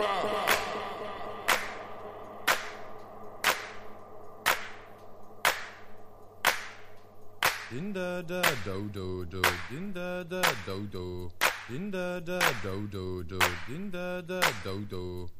Din da da do do do, din da da do do, din da da do do do, din da da do do.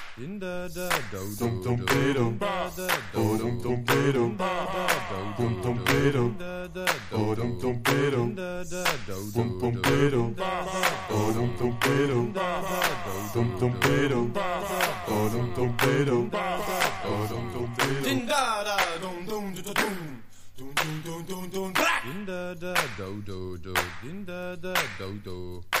Din da da do do do, din da da do do.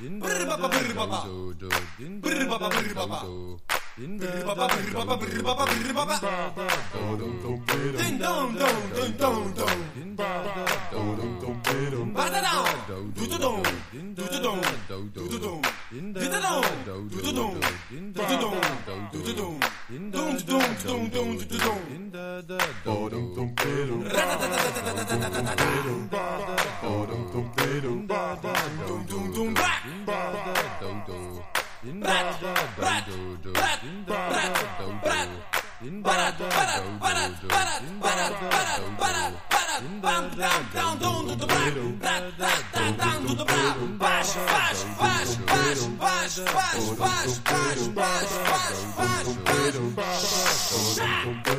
In the barato, barato, barato, barato, barato, barato, barato, barato, barato, barato, barato, down, down, tudo brabo, down, tudo brabo, baixo, baixo, baixo, baixo, baixo, baixo, baixo, baixo, baixo, baixo, baixo, baixo, baixo,